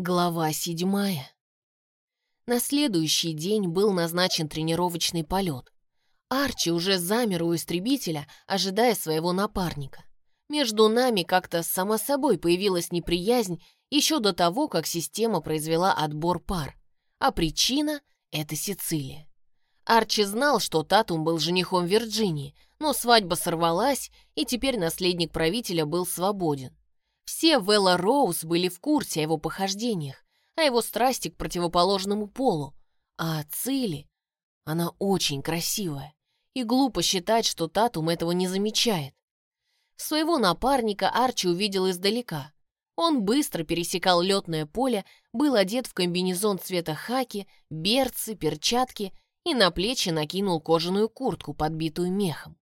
Глава седьмая. На следующий день был назначен тренировочный полет. Арчи уже замер у истребителя, ожидая своего напарника. Между нами как-то само собой появилась неприязнь еще до того, как система произвела отбор пар. А причина — это Сицилия. Арчи знал, что Татум был женихом Вирджинии, но свадьба сорвалась, и теперь наследник правителя был свободен. Все в Элла Роуз были в курсе о его похождениях, о его страсти к противоположному полу. А Цили, она очень красивая, и глупо считать, что Татум этого не замечает. Своего напарника Арчи увидел издалека. Он быстро пересекал летное поле, был одет в комбинезон цвета хаки, берцы, перчатки и на плечи накинул кожаную куртку, подбитую мехом.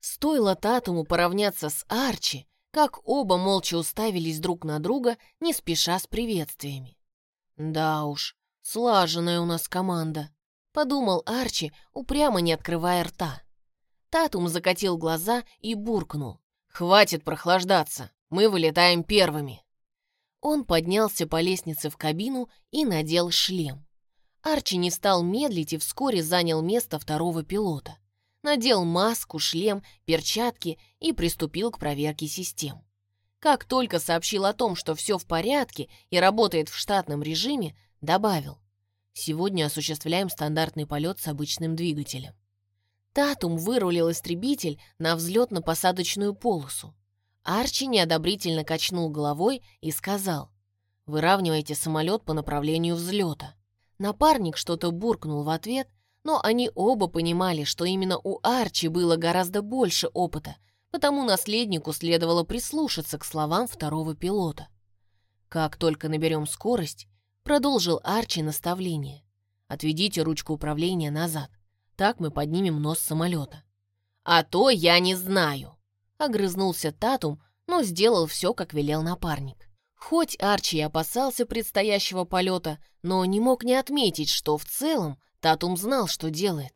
Стоило Татуму поравняться с Арчи, как оба молча уставились друг на друга, не спеша с приветствиями. «Да уж, слаженная у нас команда», — подумал Арчи, упрямо не открывая рта. Татум закатил глаза и буркнул. «Хватит прохлаждаться, мы вылетаем первыми». Он поднялся по лестнице в кабину и надел шлем. Арчи не стал медлить и вскоре занял место второго пилота надел маску, шлем, перчатки и приступил к проверке систем. Как только сообщил о том, что все в порядке и работает в штатном режиме, добавил «Сегодня осуществляем стандартный полет с обычным двигателем». Татум вырулил истребитель на взлетно-посадочную полосу. Арчи неодобрительно качнул головой и сказал «Выравнивайте самолет по направлению взлета». Напарник что-то буркнул в ответ, но они оба понимали, что именно у Арчи было гораздо больше опыта, потому наследнику следовало прислушаться к словам второго пилота. «Как только наберем скорость», — продолжил Арчи наставление, «отведите ручку управления назад, так мы поднимем нос самолета». «А то я не знаю», — огрызнулся Татум, но сделал все, как велел напарник. Хоть Арчи и опасался предстоящего полета, но не мог не отметить, что в целом Татум знал, что делает.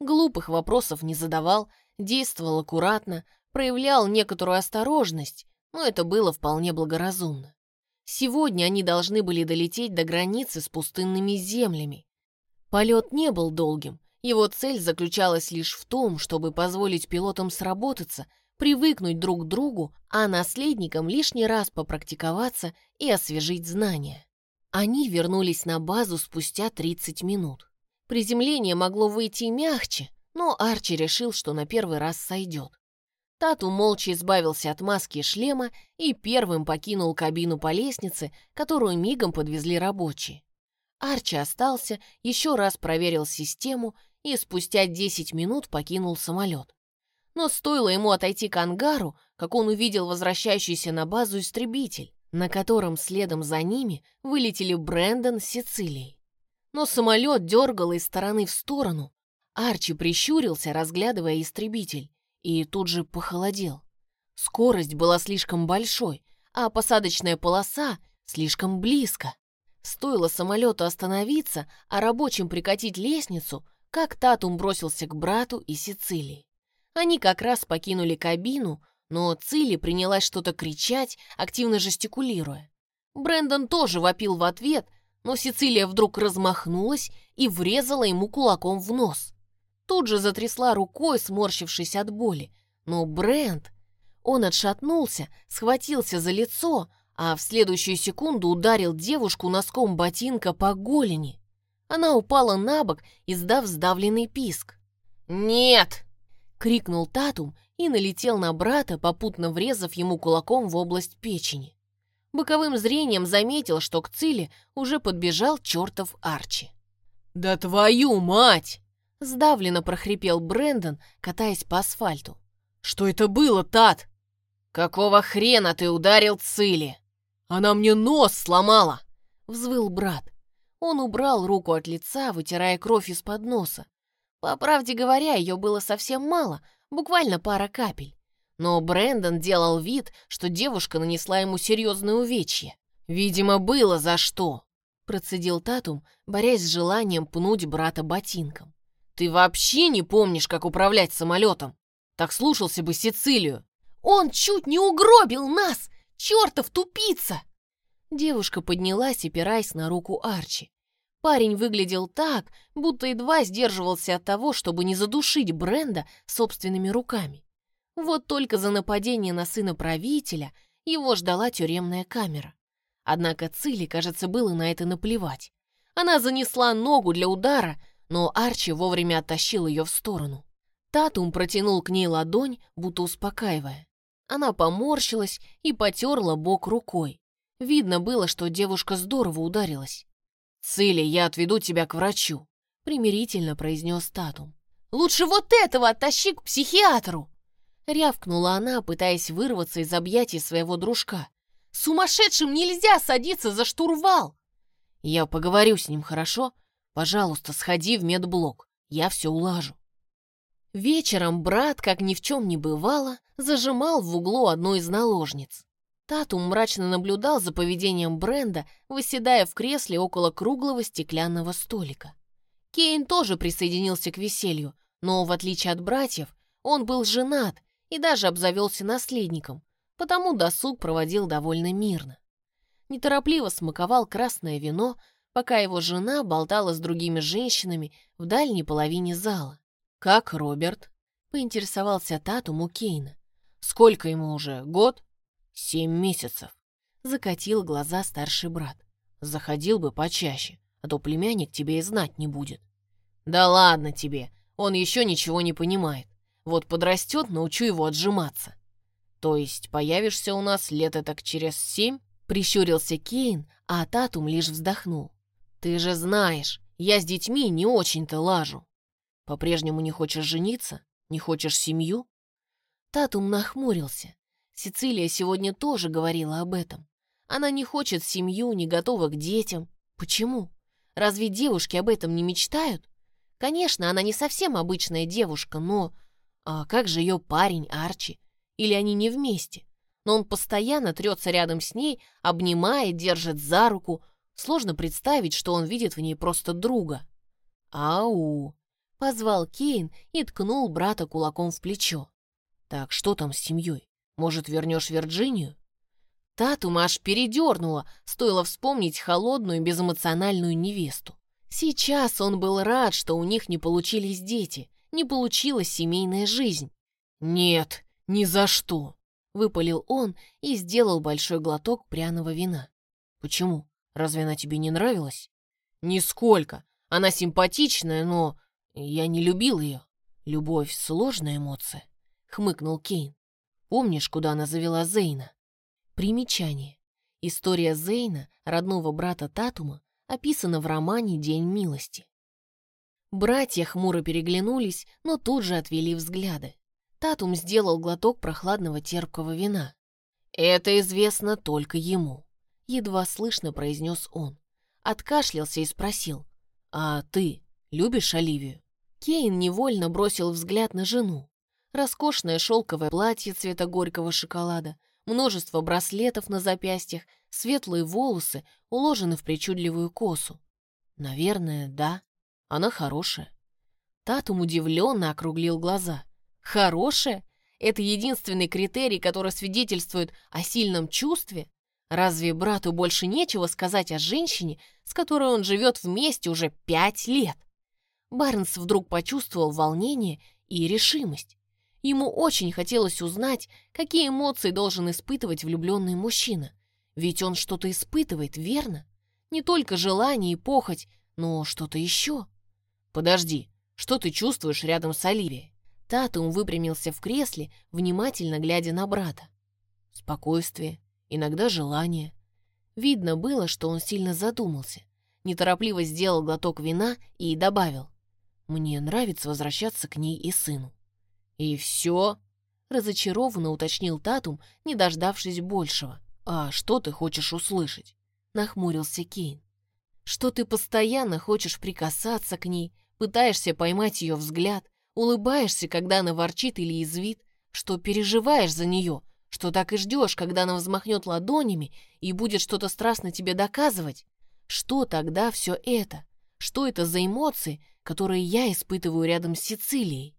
Глупых вопросов не задавал, действовал аккуратно, проявлял некоторую осторожность, но это было вполне благоразумно. Сегодня они должны были долететь до границы с пустынными землями. Полет не был долгим, его цель заключалась лишь в том, чтобы позволить пилотам сработаться, привыкнуть друг к другу, а наследникам лишний раз попрактиковаться и освежить знания. Они вернулись на базу спустя 30 минут. Приземление могло выйти мягче, но Арчи решил, что на первый раз сойдет. Тату молча избавился от маски и шлема и первым покинул кабину по лестнице, которую мигом подвезли рабочие. Арчи остался, еще раз проверил систему и спустя 10 минут покинул самолет. Но стоило ему отойти к ангару, как он увидел возвращающийся на базу истребитель, на котором следом за ними вылетели Брэндон с Сицилией но самолет дергал из стороны в сторону. Арчи прищурился, разглядывая истребитель, и тут же похолодел. Скорость была слишком большой, а посадочная полоса слишком близко. Стоило самолету остановиться, а рабочим прикатить лестницу, как Татум бросился к брату и Сицилии. Они как раз покинули кабину, но Цили принялась что-то кричать, активно жестикулируя. Брэндон тоже вопил в ответ, но Сицилия вдруг размахнулась и врезала ему кулаком в нос. Тут же затрясла рукой, сморщившись от боли. Но Брент... Он отшатнулся, схватился за лицо, а в следующую секунду ударил девушку носком ботинка по голени. Она упала на бок, издав сдавленный писк. «Нет!» — крикнул Татум и налетел на брата, попутно врезав ему кулаком в область печени боковым зрением заметил, что к Циле уже подбежал чертов Арчи. «Да твою мать!» — сдавленно прохрипел Брэндон, катаясь по асфальту. «Что это было, Тат?» «Какого хрена ты ударил Цили?» «Она мне нос сломала!» — взвыл брат. Он убрал руку от лица, вытирая кровь из-под носа. По правде говоря, ее было совсем мало, буквально пара капель. Но Брэндон делал вид, что девушка нанесла ему серьезное увечье. «Видимо, было за что», — процедил Татум, борясь с желанием пнуть брата ботинком. «Ты вообще не помнишь, как управлять самолетом? Так слушался бы Сицилию». «Он чуть не угробил нас! Чертов тупица!» Девушка поднялась, опираясь на руку Арчи. Парень выглядел так, будто едва сдерживался от того, чтобы не задушить Бренда собственными руками. Вот только за нападение на сына правителя его ждала тюремная камера. Однако Цили, кажется, было на это наплевать. Она занесла ногу для удара, но Арчи вовремя оттащил ее в сторону. Татум протянул к ней ладонь, будто успокаивая. Она поморщилась и потерла бок рукой. Видно было, что девушка здорово ударилась. «Цили, я отведу тебя к врачу», — примирительно произнес Татум. «Лучше вот этого оттащи к психиатру!» Рявкнула она, пытаясь вырваться из объятий своего дружка. «Сумасшедшим нельзя садиться за штурвал!» «Я поговорю с ним, хорошо? Пожалуйста, сходи в медблок, я все улажу». Вечером брат, как ни в чем не бывало, зажимал в углу одну из наложниц. Татум мрачно наблюдал за поведением Бренда, выседая в кресле около круглого стеклянного столика. Кейн тоже присоединился к веселью, но, в отличие от братьев, он был женат и даже обзавелся наследником, потому досуг проводил довольно мирно. Неторопливо смаковал красное вино, пока его жена болтала с другими женщинами в дальней половине зала. «Как Роберт?» — поинтересовался Татум у Кейна. «Сколько ему уже? Год?» «Семь месяцев», — закатил глаза старший брат. «Заходил бы почаще, а то племянник тебе и знать не будет». «Да ладно тебе, он еще ничего не понимает. Вот подрастет, научу его отжиматься. То есть появишься у нас лет так через семь? Прищурился Кейн, а Татум лишь вздохнул. Ты же знаешь, я с детьми не очень-то лажу. По-прежнему не хочешь жениться? Не хочешь семью? Татум нахмурился. Сицилия сегодня тоже говорила об этом. Она не хочет семью, не готова к детям. Почему? Разве девушки об этом не мечтают? Конечно, она не совсем обычная девушка, но а как же ее парень Арчи? Или они не вместе? Но он постоянно трется рядом с ней, обнимает, держит за руку. Сложно представить, что он видит в ней просто друга. «Ау!» — позвал Кейн и ткнул брата кулаком в плечо. «Так что там с семьей? Может, вернешь Вирджинию?» Татума аж передернула, стоило вспомнить холодную, безэмоциональную невесту. Сейчас он был рад, что у них не получились дети, не получилась семейная жизнь. «Нет, ни за что!» — выпалил он и сделал большой глоток пряного вина. «Почему? Разве она тебе не нравилась?» «Нисколько. Она симпатичная, но я не любил ее. Любовь — сложная эмоция», — хмыкнул Кейн. «Помнишь, куда она завела Зейна?» Примечание. История Зейна, родного брата Татума, описана в романе «День милости». Братья хмуро переглянулись, но тут же отвели взгляды. Татум сделал глоток прохладного терпкого вина. «Это известно только ему», — едва слышно произнес он. Откашлялся и спросил, «А ты любишь Оливию?» Кейн невольно бросил взгляд на жену. Роскошное шелковое платье цвета горького шоколада, множество браслетов на запястьях, светлые волосы уложены в причудливую косу. Наверное, да. Она хорошая. Татум удивленно округлил глаза. Хорошая? Это единственный критерий, который свидетельствует о сильном чувстве? Разве брату больше нечего сказать о женщине, с которой он живет вместе уже пять лет? Барнс вдруг почувствовал волнение и решимость. Ему очень хотелось узнать, какие эмоции должен испытывать влюбленный мужчина. Ведь он что-то испытывает, верно? Не только желание и похоть, но что-то еще. «Подожди, что ты чувствуешь рядом с Оливией?» Татум выпрямился в кресле, внимательно глядя на брата. Спокойствие, иногда желание. Видно было, что он сильно задумался. Неторопливо сделал глоток вина и добавил. «Мне нравится возвращаться к ней и сыну». «И все?» — разочарованно уточнил Татум, не дождавшись большего. «А что ты хочешь услышать?» — нахмурился Кейн. «Что ты постоянно хочешь прикасаться к ней, пытаешься поймать ее взгляд, улыбаешься, когда она ворчит или извит, что переживаешь за нее, что так и ждешь, когда она взмахнет ладонями и будет что-то страстно тебе доказывать. Что тогда все это? Что это за эмоции, которые я испытываю рядом с Сицилией?